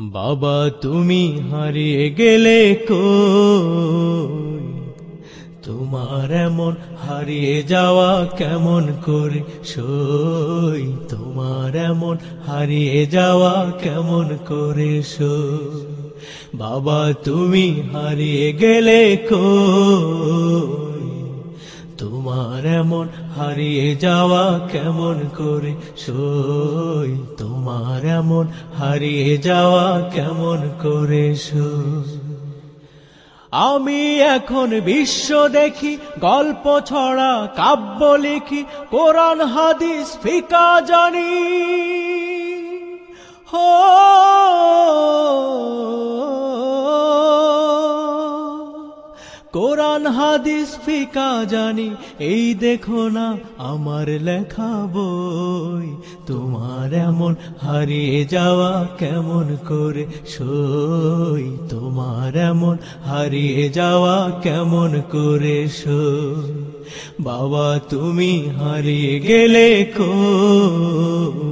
বাবা, তুমি হারিয়ে গেলে কই? তোমার এমন হারিয়ে যাওয়া কেমন করে সই? তোমার এমন হারিয়ে যাওয়া কেমন করে সই? বাবা, তুমি হারিয়ে গেলে কই? তোমার এমন হারিয়ে যাওয়া কেমন করে সই? তোমার এমন হারিয়ে যাওয়া কেমন করে আমি এখন বিশ্ব দেখি, গল্প ছড়া, কাব্য লিখি, কোরআন, হাদিস, ফিকা জানি। হো কোরআন, হাদিস, ফিকা জানি, এই দেখো না আমার লেখা বই। তোমার এমন হারিয়ে যাওয়া কেমন করে সই? তোমার এমন হারিয়ে যাওয়া কেমন করে সই? বাবা, তুমি হারিয়ে গেলে কই?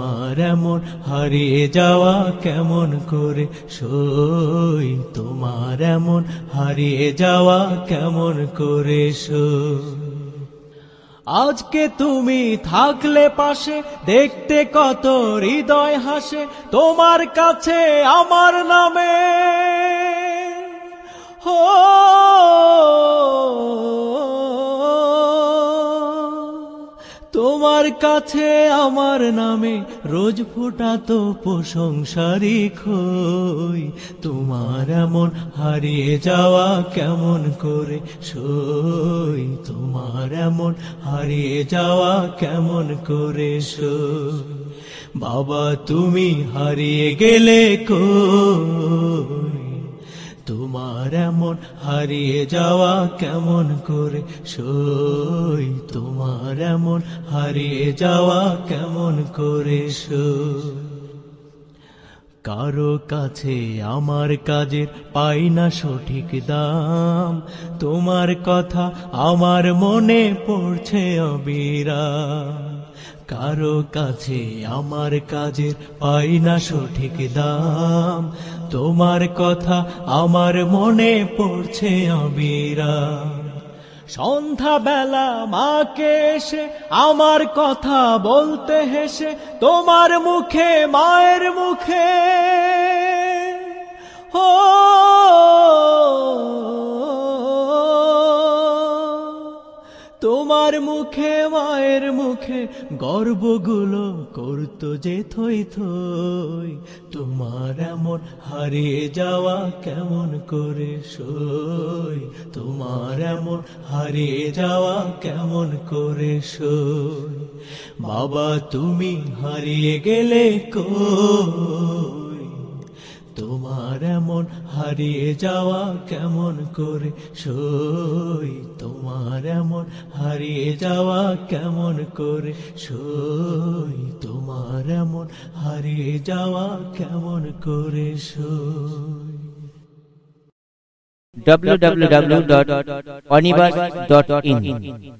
তোমার এমন হারিয়ে যাওয়া কেমন করে? সই, তোমার এমন হারিয়ে যাওয়া কেমন করে? সই। আজকে তুমি থাকলে পাশে, দেখতে কত হৃদয় হাসে, তোমার কাছে আমার নামে। হো কাছে আমার নামে রোজ ফোটাতো প্রশংসারি খই। তোমার এমন হারিয়ে যাওয়া কেমন করে সই? তোমার এমন হারিয়ে যাওয়া কেমন করে সই? বাবা, তুমি হারিয়ে গেলে কই? তোমার এমন হারিয়ে যাওয়া কেমন করে? সই, তোমার এমন হারিয়ে যাওয়া কেমন করে? সই। কারও কাছে আমার কাজের পাই না সঠিক দাম। তোমার কথা আমার মনে পড়ছে অবিরাম। কারও কাছে আমার কাজের পাই না সঠিক দাম। তোমার কথা আমার মনে পড়ছে অবিরাম সন্ধ্যা বেলা মাকে এসে আমার কথা বলতে হেসে তোমার মুখে, মায়ের মুখে, ও তোমার মুখে, মায়ের মুখে গর্বগুলো করতো যে থই থই। তোমার এমন হারিয়ে যাওয়া কেমন করে সই? তোমার এমন হারিয়ে যাওয়া কেমন করে সই? বাবা, তুমি হারিয়ে গেলে কই? তোমার এমন হারিয়ে যাওয়া কেমন করে? সই তোমার এমন হারিয়ে যাওয়া কেমন করে? সই তোমার এমন হারিয়ে যাওয়া কেমন করে? সই www.onibus.in